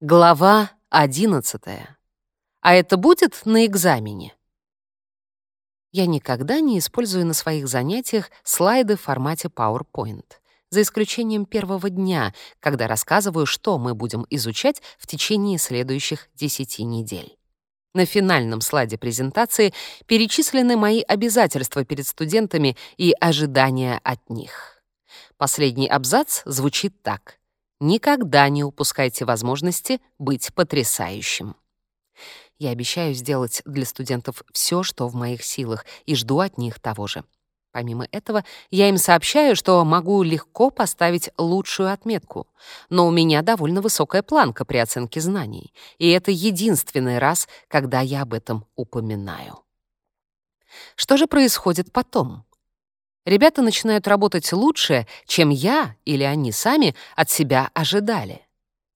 Глава 11. А это будет на экзамене. Я никогда не использую на своих занятиях слайды в формате PowerPoint, за исключением первого дня, когда рассказываю, что мы будем изучать в течение следующих 10 недель. На финальном слайде презентации перечислены мои обязательства перед студентами и ожидания от них. Последний абзац звучит так — Никогда не упускайте возможности быть потрясающим. Я обещаю сделать для студентов все, что в моих силах, и жду от них того же. Помимо этого, я им сообщаю, что могу легко поставить лучшую отметку, но у меня довольно высокая планка при оценке знаний, и это единственный раз, когда я об этом упоминаю. Что же происходит потом? Ребята начинают работать лучше, чем я или они сами от себя ожидали.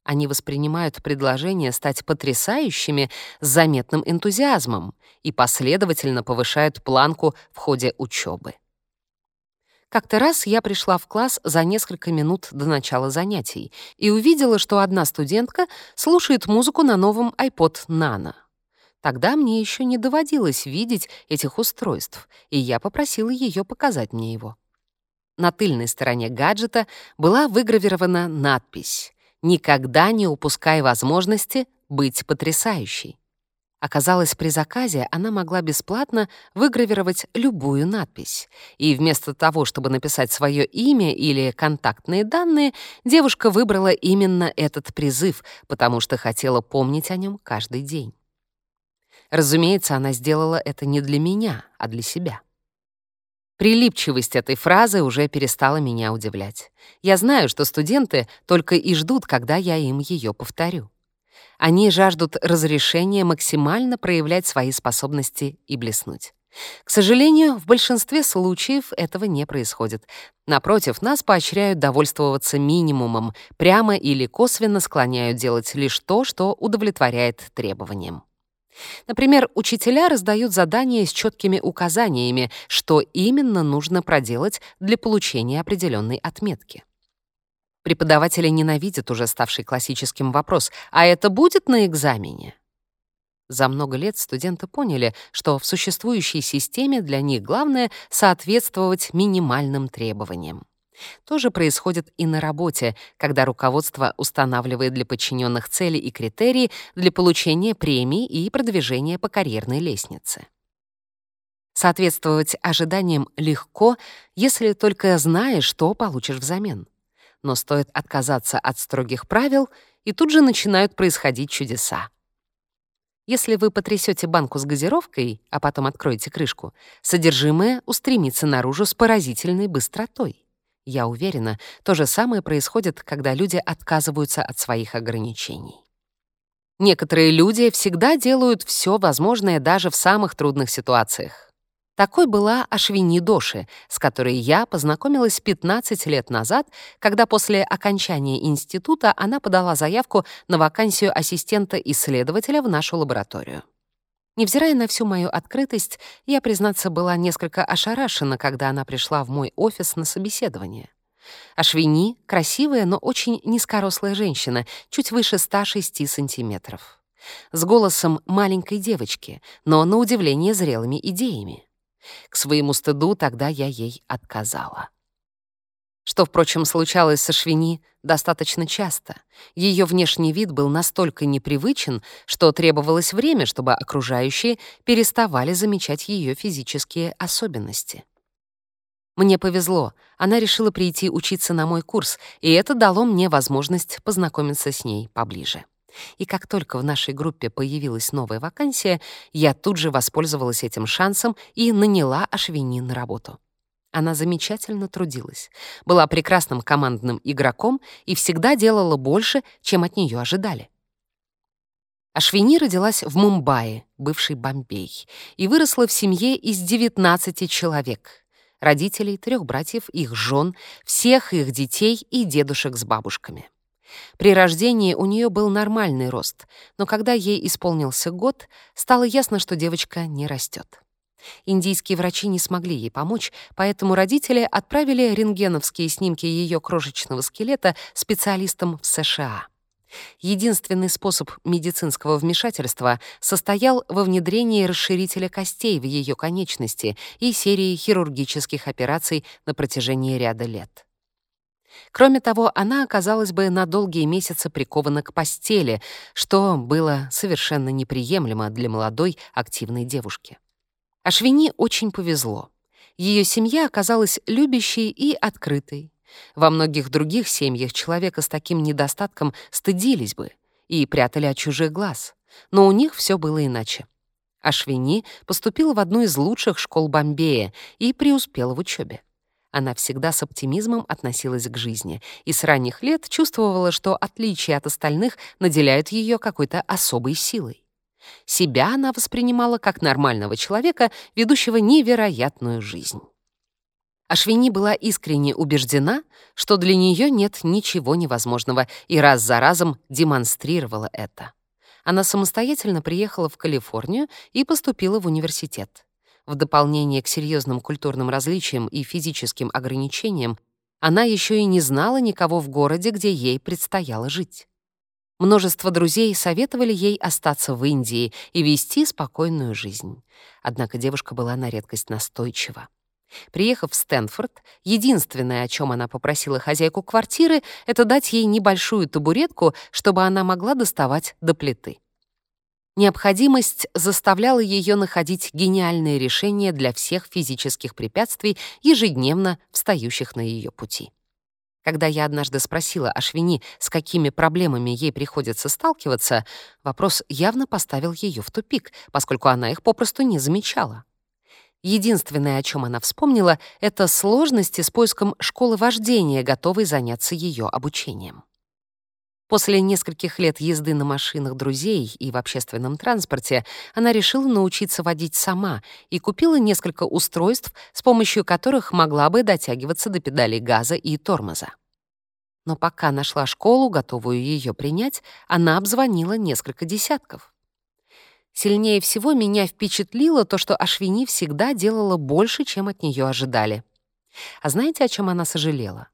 Они воспринимают предложение стать потрясающими с заметным энтузиазмом и последовательно повышают планку в ходе учёбы. Как-то раз я пришла в класс за несколько минут до начала занятий и увидела, что одна студентка слушает музыку на новом iPod Nano. Тогда мне еще не доводилось видеть этих устройств, и я попросила ее показать мне его. На тыльной стороне гаджета была выгравирована надпись «Никогда не упускай возможности быть потрясающей». Оказалось, при заказе она могла бесплатно выгравировать любую надпись. И вместо того, чтобы написать свое имя или контактные данные, девушка выбрала именно этот призыв, потому что хотела помнить о нем каждый день. Разумеется, она сделала это не для меня, а для себя. Прилипчивость этой фразы уже перестала меня удивлять. Я знаю, что студенты только и ждут, когда я им ее повторю. Они жаждут разрешения максимально проявлять свои способности и блеснуть. К сожалению, в большинстве случаев этого не происходит. Напротив, нас поощряют довольствоваться минимумом, прямо или косвенно склоняют делать лишь то, что удовлетворяет требованиям. Например, учителя раздают задания с четкими указаниями, что именно нужно проделать для получения определенной отметки. Преподаватели ненавидят уже ставший классическим вопрос «А это будет на экзамене?» За много лет студенты поняли, что в существующей системе для них главное — соответствовать минимальным требованиям. То же происходит и на работе, когда руководство устанавливает для подчиненных цели и критерии для получения премий и продвижения по карьерной лестнице. Соответствовать ожиданиям легко, если только знаешь, что получишь взамен. Но стоит отказаться от строгих правил, и тут же начинают происходить чудеса. Если вы потрясете банку с газировкой, а потом откроете крышку, содержимое устремится наружу с поразительной быстротой. Я уверена, то же самое происходит, когда люди отказываются от своих ограничений. Некоторые люди всегда делают все возможное даже в самых трудных ситуациях. Такой была Ашвини Доши, с которой я познакомилась 15 лет назад, когда после окончания института она подала заявку на вакансию ассистента-исследователя в нашу лабораторию. Невзирая на всю мою открытость, я, признаться, была несколько ошарашена, когда она пришла в мой офис на собеседование. Ашвини — красивая, но очень низкорослая женщина, чуть выше 106 сантиметров. С голосом маленькой девочки, но, на удивление, зрелыми идеями. К своему стыду тогда я ей отказала что, впрочем, случалось со Швини достаточно часто. Ее внешний вид был настолько непривычен, что требовалось время, чтобы окружающие переставали замечать ее физические особенности. Мне повезло, она решила прийти учиться на мой курс, и это дало мне возможность познакомиться с ней поближе. И как только в нашей группе появилась новая вакансия, я тут же воспользовалась этим шансом и наняла Ашвини на работу. Она замечательно трудилась, была прекрасным командным игроком и всегда делала больше, чем от нее ожидали. Ашвини родилась в Мумбаи, бывшей Бомбей, и выросла в семье из 19 человек. Родителей, трех братьев, их жён, всех их детей и дедушек с бабушками. При рождении у неё был нормальный рост, но когда ей исполнился год, стало ясно, что девочка не растёт. Индийские врачи не смогли ей помочь, поэтому родители отправили рентгеновские снимки ее крошечного скелета специалистам в США. Единственный способ медицинского вмешательства состоял во внедрении расширителя костей в ее конечности и серии хирургических операций на протяжении ряда лет. Кроме того, она оказалась бы на долгие месяцы прикована к постели, что было совершенно неприемлемо для молодой активной девушки. А Швини очень повезло. Ее семья оказалась любящей и открытой. Во многих других семьях человека с таким недостатком стыдились бы и прятали от чужих глаз. Но у них все было иначе. Ашвини поступила в одну из лучших школ Бомбея и преуспела в учебе. Она всегда с оптимизмом относилась к жизни и с ранних лет чувствовала, что отличие от остальных наделяет ее какой-то особой силой. Себя она воспринимала как нормального человека, ведущего невероятную жизнь. Ашвини была искренне убеждена, что для нее нет ничего невозможного, и раз за разом демонстрировала это. Она самостоятельно приехала в Калифорнию и поступила в университет. В дополнение к серьезным культурным различиям и физическим ограничениям, она еще и не знала никого в городе, где ей предстояло жить. Множество друзей советовали ей остаться в Индии и вести спокойную жизнь. Однако девушка была на редкость настойчива. Приехав в Стэнфорд, единственное, о чем она попросила хозяйку квартиры, это дать ей небольшую табуретку, чтобы она могла доставать до плиты. Необходимость заставляла ее находить гениальные решения для всех физических препятствий, ежедневно встающих на ее пути. Когда я однажды спросила о Швини, с какими проблемами ей приходится сталкиваться, вопрос явно поставил ее в тупик, поскольку она их попросту не замечала. Единственное, о чем она вспомнила, это сложности с поиском школы вождения, готовой заняться ее обучением. После нескольких лет езды на машинах друзей и в общественном транспорте она решила научиться водить сама и купила несколько устройств, с помощью которых могла бы дотягиваться до педалей газа и тормоза. Но пока нашла школу, готовую ее принять, она обзвонила несколько десятков. Сильнее всего меня впечатлило то, что Ашвини всегда делала больше, чем от нее ожидали. А знаете, о чем она сожалела?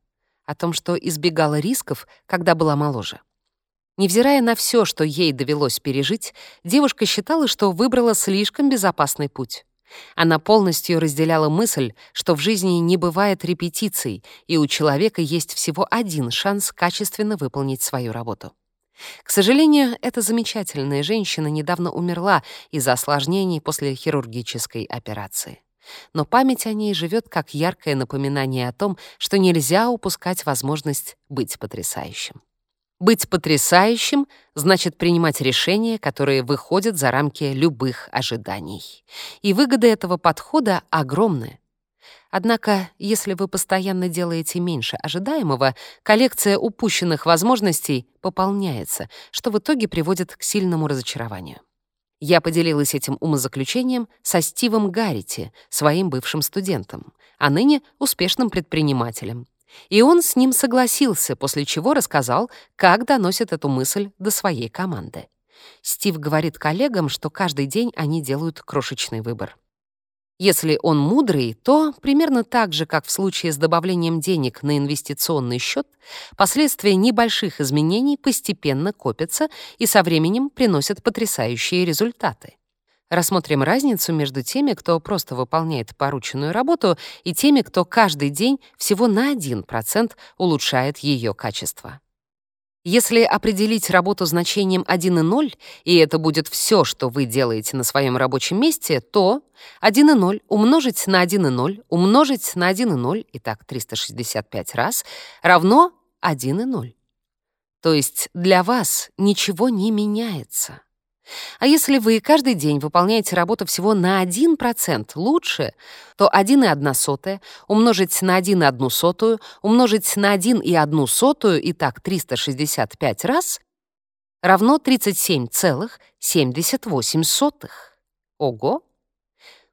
О том, что избегала рисков, когда была моложе. Невзирая на все, что ей довелось пережить, девушка считала, что выбрала слишком безопасный путь. Она полностью разделяла мысль, что в жизни не бывает репетиций, и у человека есть всего один шанс качественно выполнить свою работу. К сожалению, эта замечательная женщина недавно умерла из-за осложнений после хирургической операции. Но память о ней живет как яркое напоминание о том, что нельзя упускать возможность быть потрясающим. Быть потрясающим значит принимать решения, которые выходят за рамки любых ожиданий. И выгоды этого подхода огромны. Однако, если вы постоянно делаете меньше ожидаемого, коллекция упущенных возможностей пополняется, что в итоге приводит к сильному разочарованию. Я поделилась этим умозаключением со Стивом Гаррити, своим бывшим студентом, а ныне успешным предпринимателем, и он с ним согласился, после чего рассказал, как доносит эту мысль до своей команды. Стив говорит коллегам, что каждый день они делают крошечный выбор. Если он мудрый, то, примерно так же, как в случае с добавлением денег на инвестиционный счет, последствия небольших изменений постепенно копятся и со временем приносят потрясающие результаты. Рассмотрим разницу между теми, кто просто выполняет порученную работу, и теми, кто каждый день всего на 1% улучшает ее качество. Если определить работу значением 1 и 0, и это будет все, что вы делаете на своем рабочем месте, то 1 и 0 умножить на 1 и 0 умножить на 1 и 0, и так 365 раз, равно 1 и 0. То есть для вас ничего не меняется. А если вы каждый день выполняете работу всего на 1% лучше, то 1,1 умножить на 1,1 умножить на 1,1 и так 365 раз равно 37,78. Ого!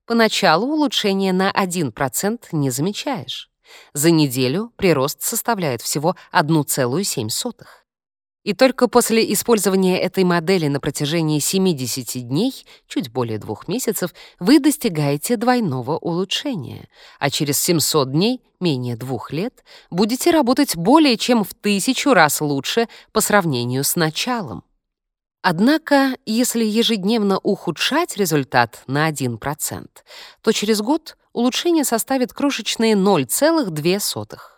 Поначалу улучшение на 1% не замечаешь. За неделю прирост составляет всего 1,07. И только после использования этой модели на протяжении 70 дней, чуть более двух месяцев, вы достигаете двойного улучшения, а через 700 дней, менее двух лет, будете работать более чем в тысячу раз лучше по сравнению с началом. Однако, если ежедневно ухудшать результат на 1%, то через год улучшение составит крошечные 0,02.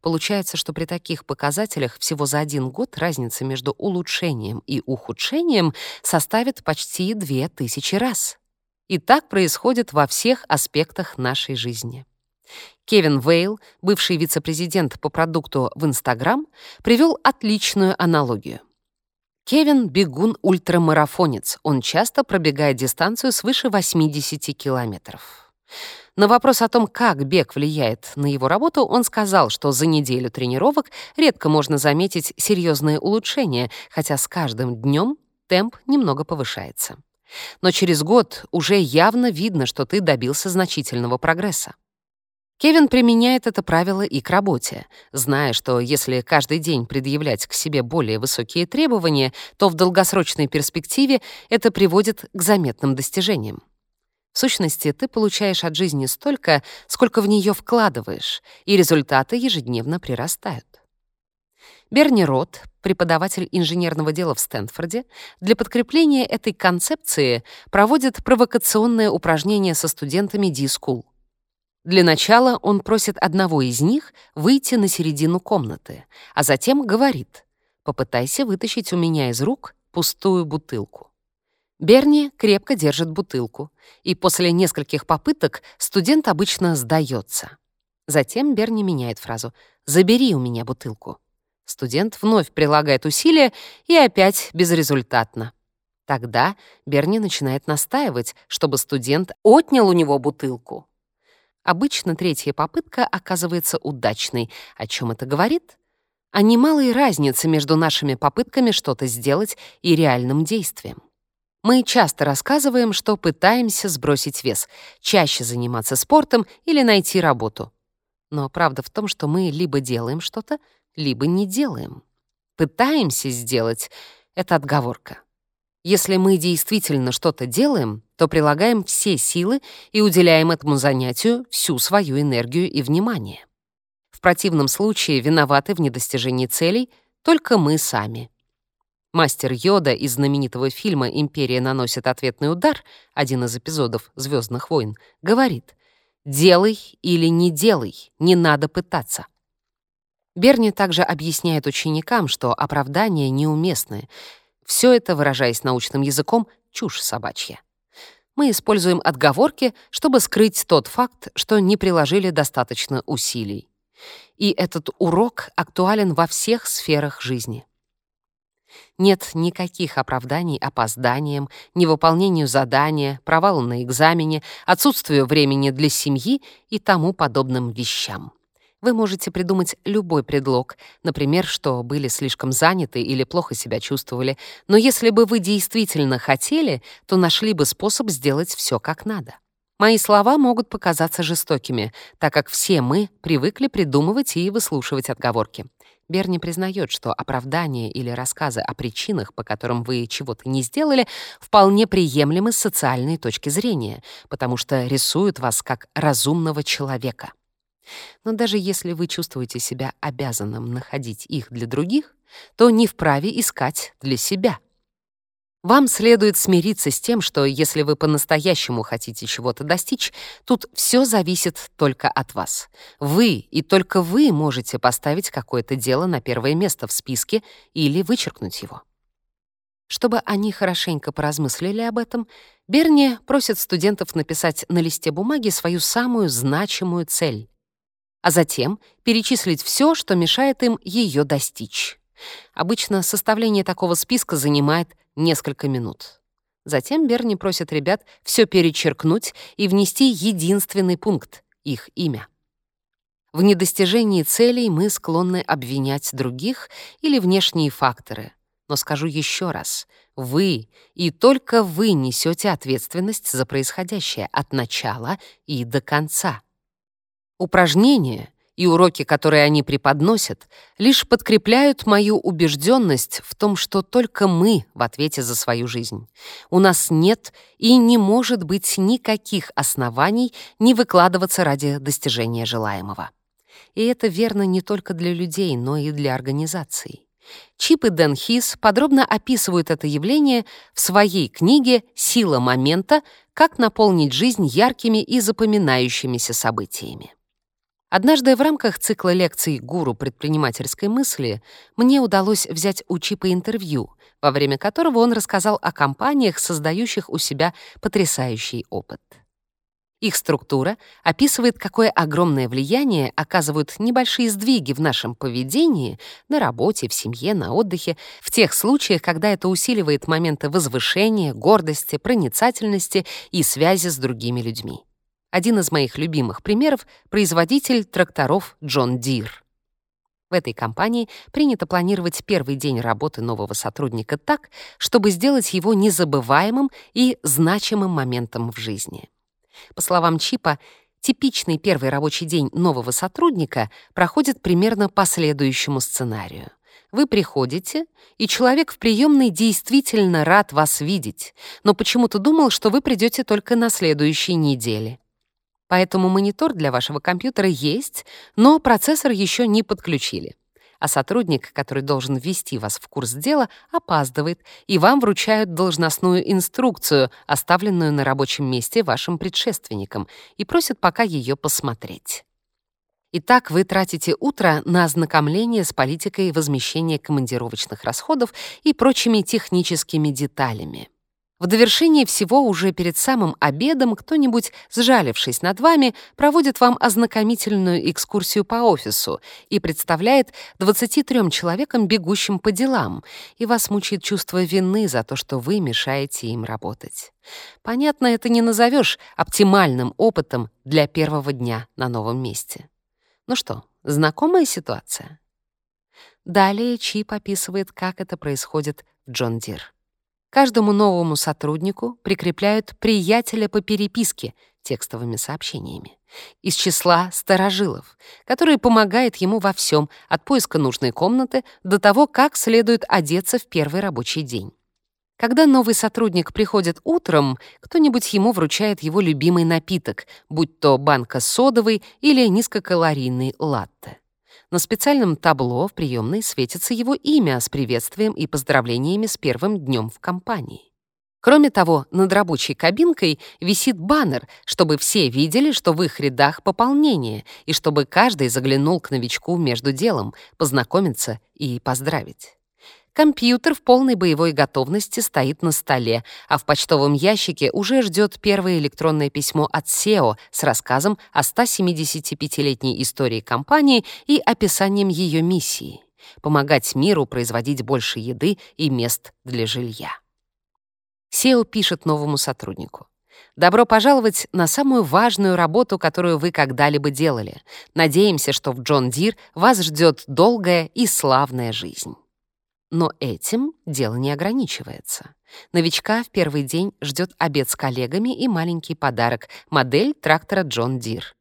Получается, что при таких показателях всего за один год разница между улучшением и ухудшением составит почти 2000 раз. И так происходит во всех аспектах нашей жизни. Кевин Вейл, бывший вице-президент по продукту в Instagram, привел отличную аналогию. Кевин — бегун-ультрамарафонец. Он часто пробегает дистанцию свыше 80 километров. На вопрос о том, как бег влияет на его работу, он сказал, что за неделю тренировок редко можно заметить серьезные улучшения, хотя с каждым днем темп немного повышается. Но через год уже явно видно, что ты добился значительного прогресса. Кевин применяет это правило и к работе, зная, что если каждый день предъявлять к себе более высокие требования, то в долгосрочной перспективе это приводит к заметным достижениям. В сущности, ты получаешь от жизни столько, сколько в нее вкладываешь, и результаты ежедневно прирастают. Берни Рот, преподаватель инженерного дела в Стэнфорде, для подкрепления этой концепции проводит провокационное упражнение со студентами D-School. Для начала он просит одного из них выйти на середину комнаты, а затем говорит «попытайся вытащить у меня из рук пустую бутылку». Берни крепко держит бутылку, и после нескольких попыток студент обычно сдается. Затем Берни меняет фразу «Забери у меня бутылку». Студент вновь прилагает усилия и опять безрезультатно. Тогда Берни начинает настаивать, чтобы студент отнял у него бутылку. Обычно третья попытка оказывается удачной. О чем это говорит? О немалой разнице между нашими попытками что-то сделать и реальным действием. Мы часто рассказываем, что пытаемся сбросить вес, чаще заниматься спортом или найти работу. Но правда в том, что мы либо делаем что-то, либо не делаем. Пытаемся сделать — это отговорка. Если мы действительно что-то делаем, то прилагаем все силы и уделяем этому занятию всю свою энергию и внимание. В противном случае виноваты в недостижении целей только мы сами. Мастер Йода из знаменитого фильма «Империя наносит ответный удар», один из эпизодов «Звездных войн», говорит «Делай или не делай, не надо пытаться». Берни также объясняет ученикам, что оправдания неуместны. Все это, выражаясь научным языком, чушь собачья. Мы используем отговорки, чтобы скрыть тот факт, что не приложили достаточно усилий. И этот урок актуален во всех сферах жизни. Нет никаких оправданий опозданиям, невыполнению задания, провалу на экзамене, отсутствию времени для семьи и тому подобным вещам. Вы можете придумать любой предлог, например, что были слишком заняты или плохо себя чувствовали, но если бы вы действительно хотели, то нашли бы способ сделать все как надо. Мои слова могут показаться жестокими, так как все мы привыкли придумывать и выслушивать отговорки. Берни признает, что оправдания или рассказы о причинах, по которым вы чего-то не сделали, вполне приемлемы с социальной точки зрения, потому что рисуют вас как разумного человека. Но даже если вы чувствуете себя обязанным находить их для других, то не вправе искать для себя — вам следует смириться с тем, что если вы по-настоящему хотите чего-то достичь, тут все зависит только от вас. Вы и только вы можете поставить какое-то дело на первое место в списке или вычеркнуть его. Чтобы они хорошенько поразмыслили об этом, Берни просит студентов написать на листе бумаги свою самую значимую цель, а затем перечислить все, что мешает им ее достичь. Обычно составление такого списка занимает несколько минут. Затем Берни просит ребят все перечеркнуть и внести единственный пункт — их имя. В недостижении целей мы склонны обвинять других или внешние факторы. Но скажу еще раз, вы и только вы несете ответственность за происходящее от начала и до конца. Упражнение и уроки, которые они преподносят, лишь подкрепляют мою убежденность в том, что только мы в ответе за свою жизнь. У нас нет и не может быть никаких оснований не выкладываться ради достижения желаемого. И это верно не только для людей, но и для организаций. Чип и Дэн Хис подробно описывают это явление в своей книге «Сила момента. Как наполнить жизнь яркими и запоминающимися событиями». Однажды в рамках цикла лекций «Гуру предпринимательской мысли» мне удалось взять у Чипа интервью, во время которого он рассказал о компаниях, создающих у себя потрясающий опыт. Их структура описывает, какое огромное влияние оказывают небольшие сдвиги в нашем поведении на работе, в семье, на отдыхе, в тех случаях, когда это усиливает моменты возвышения, гордости, проницательности и связи с другими людьми. Один из моих любимых примеров — производитель тракторов Джон Дир. В этой компании принято планировать первый день работы нового сотрудника так, чтобы сделать его незабываемым и значимым моментом в жизни. По словам Чипа, типичный первый рабочий день нового сотрудника проходит примерно по следующему сценарию. Вы приходите, и человек в приемной действительно рад вас видеть, но почему-то думал, что вы придете только на следующей неделе. Поэтому монитор для вашего компьютера есть, но процессор еще не подключили. А сотрудник, который должен ввести вас в курс дела, опаздывает, и вам вручают должностную инструкцию, оставленную на рабочем месте вашим предшественником, и просят пока ее посмотреть. Итак, вы тратите утро на ознакомление с политикой возмещения командировочных расходов и прочими техническими деталями. В довершение всего уже перед самым обедом кто-нибудь, сжалившись над вами, проводит вам ознакомительную экскурсию по офису и представляет 23 человекам, бегущим по делам, и вас мучает чувство вины за то, что вы мешаете им работать. Понятно, это не назовешь оптимальным опытом для первого дня на новом месте. Ну что, знакомая ситуация? Далее Чип описывает, как это происходит в John Deere. Каждому новому сотруднику прикрепляют приятеля по переписке текстовыми сообщениями из числа старожилов, который помогает ему во всем, от поиска нужной комнаты до того, как следует одеться в первый рабочий день. Когда новый сотрудник приходит утром, кто-нибудь ему вручает его любимый напиток, будь то банка содовой или низкокалорийный латте. На специальном табло в приемной светится его имя с приветствием и поздравлениями с первым днем в компании. Кроме того, над рабочей кабинкой висит баннер, чтобы все видели, что в их рядах пополнение, и чтобы каждый заглянул к новичку между делом, познакомиться и поздравить. Компьютер в полной боевой готовности стоит на столе, а в почтовом ящике уже ждет первое электронное письмо от SEO с рассказом о 175-летней истории компании и описанием ее миссии — помогать миру производить больше еды и мест для жилья. CEO пишет новому сотруднику. Добро пожаловать на самую важную работу, которую вы когда-либо делали. Надеемся, что в John Deere вас ждет долгая и славная жизнь. Но этим дело не ограничивается. Новичка в первый день ждет обед с коллегами и маленький подарок — модель трактора John Deere.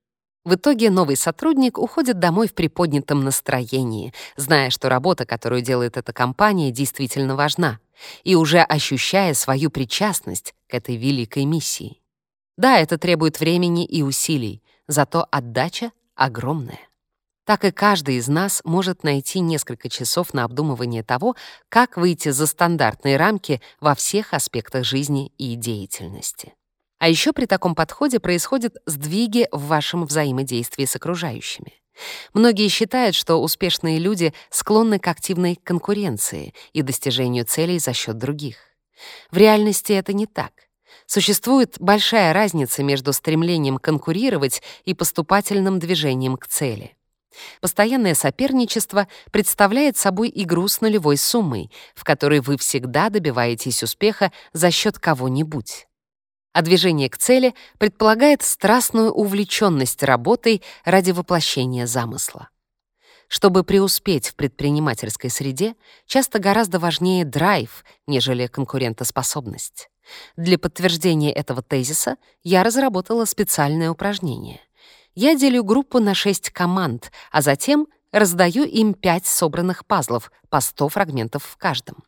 В итоге новый сотрудник уходит домой в приподнятом настроении, зная, что работа, которую делает эта компания, действительно важна, и уже ощущая свою причастность к этой великой миссии. Да, это требует времени и усилий, зато отдача огромная так и каждый из нас может найти несколько часов на обдумывание того, как выйти за стандартные рамки во всех аспектах жизни и деятельности. А еще при таком подходе происходят сдвиги в вашем взаимодействии с окружающими. Многие считают, что успешные люди склонны к активной конкуренции и достижению целей за счет других. В реальности это не так. Существует большая разница между стремлением конкурировать и поступательным движением к цели. Постоянное соперничество представляет собой игру с нулевой суммой, в которой вы всегда добиваетесь успеха за счет кого-нибудь. А движение к цели предполагает страстную увлеченность работой ради воплощения замысла. Чтобы преуспеть в предпринимательской среде, часто гораздо важнее драйв, нежели конкурентоспособность. Для подтверждения этого тезиса я разработала специальное упражнение — я делю группу на шесть команд, а затем раздаю им пять собранных пазлов по 100 фрагментов в каждом.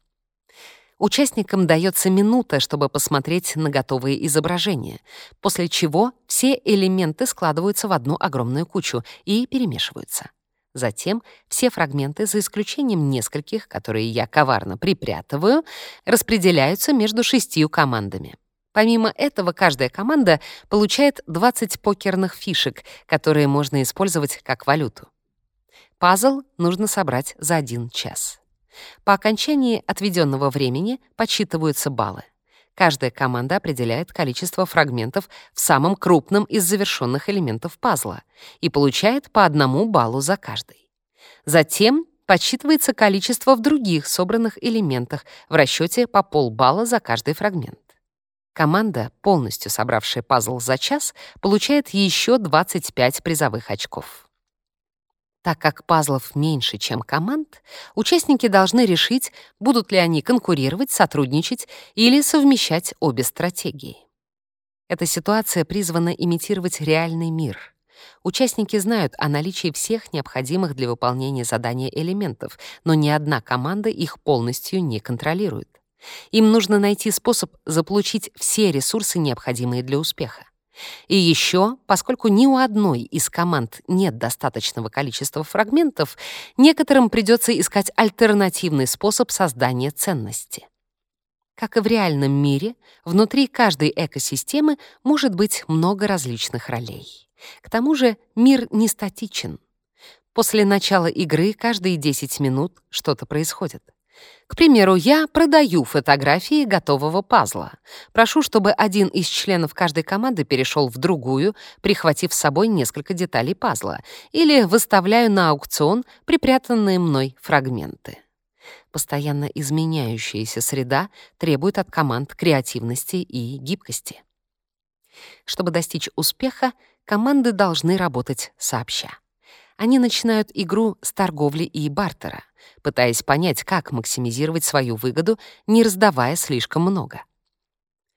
Участникам дается минута, чтобы посмотреть на готовые изображения, после чего все элементы складываются в одну огромную кучу и перемешиваются. Затем все фрагменты, за исключением нескольких, которые я коварно припрятываю, распределяются между шестью командами. Помимо этого, каждая команда получает 20 покерных фишек, которые можно использовать как валюту. Пазл нужно собрать за один час. По окончании отведенного времени подсчитываются баллы. Каждая команда определяет количество фрагментов в самом крупном из завершенных элементов пазла и получает по одному баллу за каждый. Затем подсчитывается количество в других собранных элементах в расчете по полбалла за каждый фрагмент. Команда, полностью собравшая пазл за час, получает еще 25 призовых очков. Так как пазлов меньше, чем команд, участники должны решить, будут ли они конкурировать, сотрудничать или совмещать обе стратегии. Эта ситуация призвана имитировать реальный мир. Участники знают о наличии всех необходимых для выполнения задания элементов, но ни одна команда их полностью не контролирует. Им нужно найти способ заполучить все ресурсы, необходимые для успеха. И еще, поскольку ни у одной из команд нет достаточного количества фрагментов, некоторым придется искать альтернативный способ создания ценности. Как и в реальном мире, внутри каждой экосистемы может быть много различных ролей. К тому же мир не статичен. После начала игры каждые 10 минут что-то происходит. К примеру, я продаю фотографии готового пазла. Прошу, чтобы один из членов каждой команды перешел в другую, прихватив с собой несколько деталей пазла, или выставляю на аукцион припрятанные мной фрагменты. Постоянно изменяющаяся среда требует от команд креативности и гибкости. Чтобы достичь успеха, команды должны работать сообща они начинают игру с торговли и бартера, пытаясь понять, как максимизировать свою выгоду, не раздавая слишком много.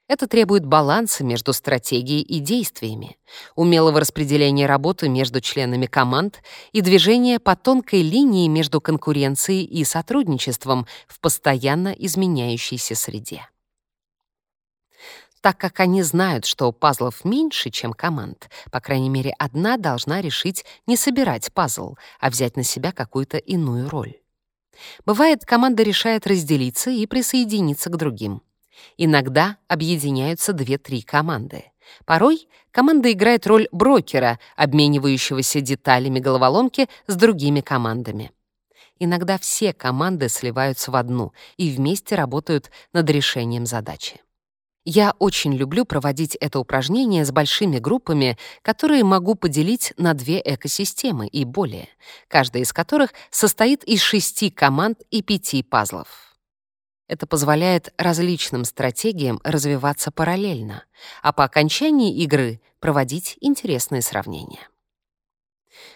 Это требует баланса между стратегией и действиями, умелого распределения работы между членами команд и движения по тонкой линии между конкуренцией и сотрудничеством в постоянно изменяющейся среде так как они знают, что пазлов меньше, чем команд. По крайней мере, одна должна решить не собирать пазл, а взять на себя какую-то иную роль. Бывает, команда решает разделиться и присоединиться к другим. Иногда объединяются две-три команды. Порой команда играет роль брокера, обменивающегося деталями головоломки с другими командами. Иногда все команды сливаются в одну и вместе работают над решением задачи. Я очень люблю проводить это упражнение с большими группами, которые могу поделить на две экосистемы и более, каждая из которых состоит из шести команд и пяти пазлов. Это позволяет различным стратегиям развиваться параллельно, а по окончании игры проводить интересные сравнения.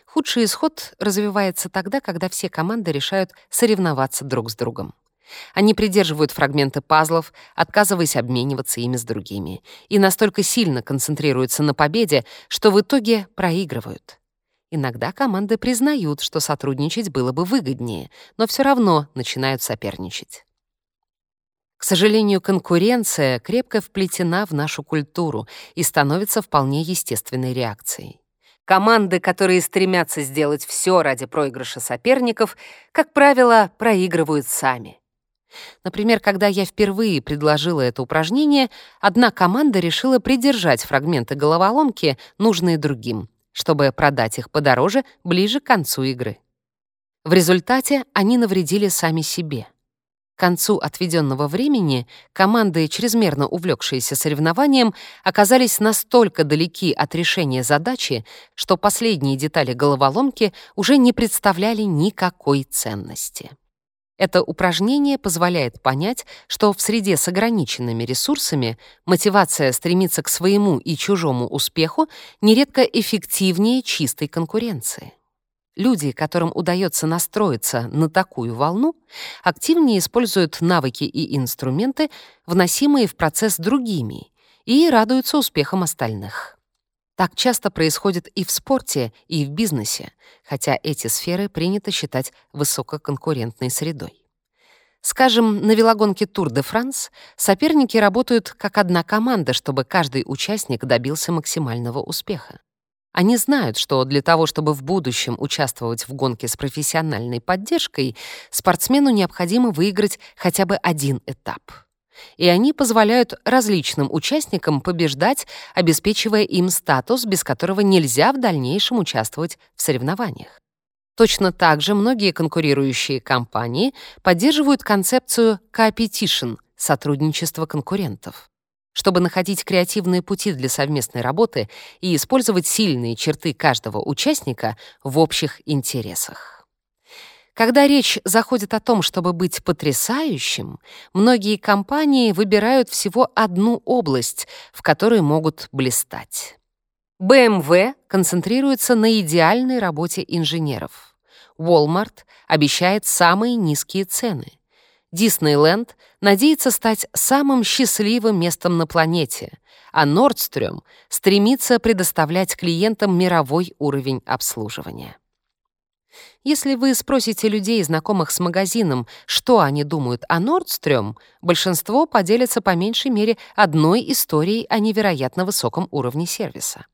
Худший исход развивается тогда, когда все команды решают соревноваться друг с другом. Они придерживают фрагменты пазлов, отказываясь обмениваться ими с другими, и настолько сильно концентрируются на победе, что в итоге проигрывают. Иногда команды признают, что сотрудничать было бы выгоднее, но все равно начинают соперничать. К сожалению, конкуренция крепко вплетена в нашу культуру и становится вполне естественной реакцией. Команды, которые стремятся сделать все ради проигрыша соперников, как правило, проигрывают сами. Например, когда я впервые предложила это упражнение, одна команда решила придержать фрагменты головоломки, нужные другим, чтобы продать их подороже ближе к концу игры. В результате они навредили сами себе. К концу отведенного времени команды, чрезмерно увлекшиеся соревнованием, оказались настолько далеки от решения задачи, что последние детали головоломки уже не представляли никакой ценности. Это упражнение позволяет понять, что в среде с ограниченными ресурсами мотивация стремиться к своему и чужому успеху нередко эффективнее чистой конкуренции. Люди, которым удается настроиться на такую волну, активнее используют навыки и инструменты, вносимые в процесс другими, и радуются успехам остальных. Так часто происходит и в спорте, и в бизнесе, хотя эти сферы принято считать высококонкурентной средой. Скажем, на велогонке Тур де Франс соперники работают как одна команда, чтобы каждый участник добился максимального успеха. Они знают, что для того, чтобы в будущем участвовать в гонке с профессиональной поддержкой, спортсмену необходимо выиграть хотя бы один этап — и они позволяют различным участникам побеждать, обеспечивая им статус, без которого нельзя в дальнейшем участвовать в соревнованиях. Точно так же многие конкурирующие компании поддерживают концепцию «competition» — сотрудничество конкурентов. Чтобы находить креативные пути для совместной работы и использовать сильные черты каждого участника в общих интересах. Когда речь заходит о том, чтобы быть потрясающим, многие компании выбирают всего одну область, в которой могут блистать. BMW концентрируется на идеальной работе инженеров. Walmart обещает самые низкие цены. Диснейленд надеется стать самым счастливым местом на планете, а Nordstrom стремится предоставлять клиентам мировой уровень обслуживания. Если вы спросите людей, знакомых с магазином, что они думают о Nordstrom, большинство поделятся по меньшей мере одной историей о невероятно высоком уровне сервиса.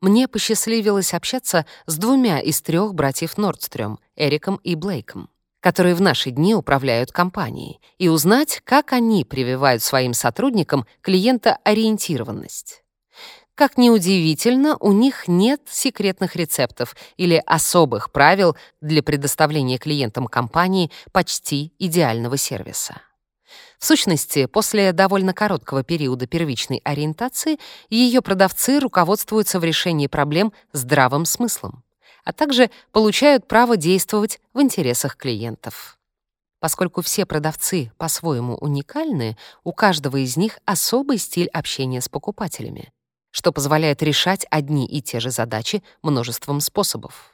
Мне посчастливилось общаться с двумя из трех братьев Nordstrom Эриком и Блейком, которые в наши дни управляют компанией, и узнать, как они прививают своим сотрудникам клиентоориентированность. Как ни удивительно, у них нет секретных рецептов или особых правил для предоставления клиентам компании почти идеального сервиса. В сущности, после довольно короткого периода первичной ориентации ее продавцы руководствуются в решении проблем здравым смыслом, а также получают право действовать в интересах клиентов. Поскольку все продавцы по-своему уникальны, у каждого из них особый стиль общения с покупателями что позволяет решать одни и те же задачи множеством способов.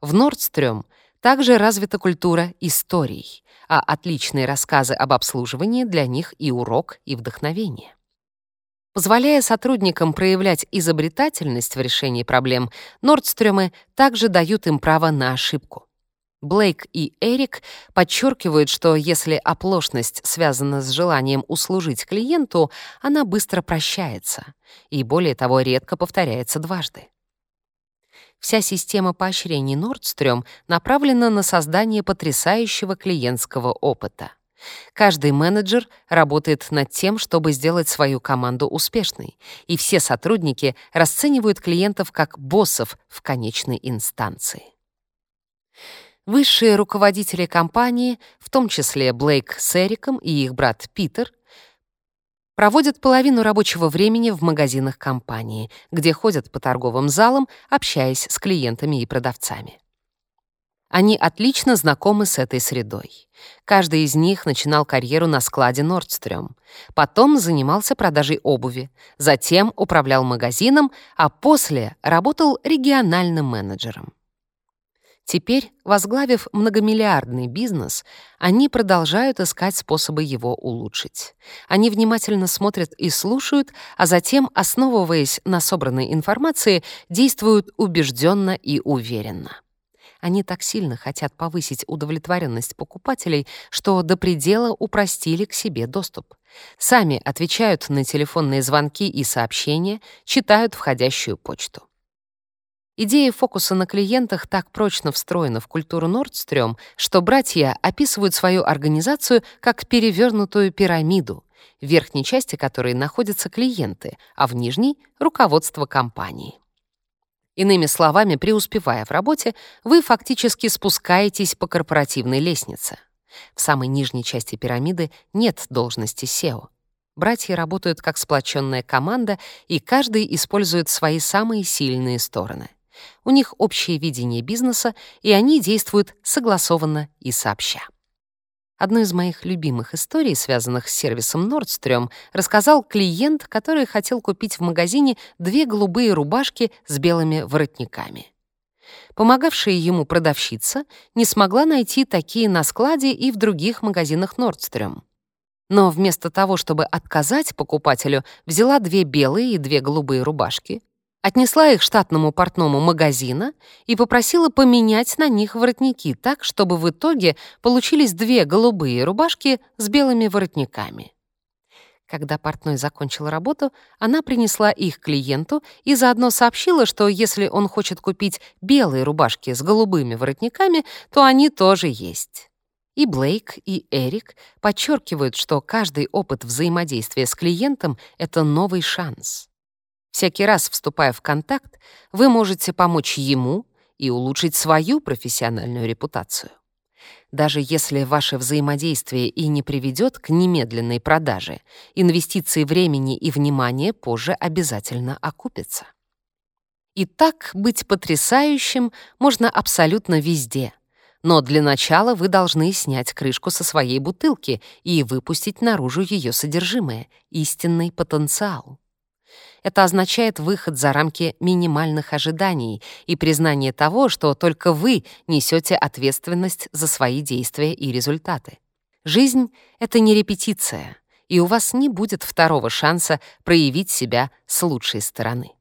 В Нордстрём также развита культура историй, а отличные рассказы об обслуживании для них и урок, и вдохновение. Позволяя сотрудникам проявлять изобретательность в решении проблем, Нордстрёмы также дают им право на ошибку. Блейк и Эрик подчеркивают, что если оплошность связана с желанием услужить клиенту, она быстро прощается и, более того, редко повторяется дважды. Вся система поощрений Nordstrom направлена на создание потрясающего клиентского опыта. Каждый менеджер работает над тем, чтобы сделать свою команду успешной, и все сотрудники расценивают клиентов как боссов в конечной инстанции. Высшие руководители компании, в том числе Блейк с Эриком и их брат Питер, проводят половину рабочего времени в магазинах компании, где ходят по торговым залам, общаясь с клиентами и продавцами. Они отлично знакомы с этой средой. Каждый из них начинал карьеру на складе Nordstrom, потом занимался продажей обуви, затем управлял магазином, а после работал региональным менеджером. Теперь, возглавив многомиллиардный бизнес, они продолжают искать способы его улучшить. Они внимательно смотрят и слушают, а затем, основываясь на собранной информации, действуют убежденно и уверенно. Они так сильно хотят повысить удовлетворенность покупателей, что до предела упростили к себе доступ. Сами отвечают на телефонные звонки и сообщения, читают входящую почту. Идея фокуса на клиентах так прочно встроена в культуру Nordstrom, что братья описывают свою организацию как перевернутую пирамиду, в верхней части которой находятся клиенты, а в нижней — руководство компании. Иными словами, преуспевая в работе, вы фактически спускаетесь по корпоративной лестнице. В самой нижней части пирамиды нет должности SEO. Братья работают как сплоченная команда, и каждый использует свои самые сильные стороны у них общее видение бизнеса, и они действуют согласованно и сообща. Одну из моих любимых историй, связанных с сервисом Nordstrom, рассказал клиент, который хотел купить в магазине две голубые рубашки с белыми воротниками. Помогавшая ему продавщица не смогла найти такие на складе и в других магазинах Nordstrom. Но вместо того, чтобы отказать покупателю, взяла две белые и две голубые рубашки, отнесла их штатному портному магазина и попросила поменять на них воротники так, чтобы в итоге получились две голубые рубашки с белыми воротниками. Когда портной закончил работу, она принесла их клиенту и заодно сообщила, что если он хочет купить белые рубашки с голубыми воротниками, то они тоже есть. И Блейк, и Эрик подчеркивают, что каждый опыт взаимодействия с клиентом — это новый шанс. Всякий раз, вступая в контакт, вы можете помочь ему и улучшить свою профессиональную репутацию. Даже если ваше взаимодействие и не приведет к немедленной продаже, инвестиции времени и внимания позже обязательно окупятся. И так быть потрясающим можно абсолютно везде. Но для начала вы должны снять крышку со своей бутылки и выпустить наружу ее содержимое, истинный потенциал. Это означает выход за рамки минимальных ожиданий и признание того, что только вы несете ответственность за свои действия и результаты. Жизнь — это не репетиция, и у вас не будет второго шанса проявить себя с лучшей стороны.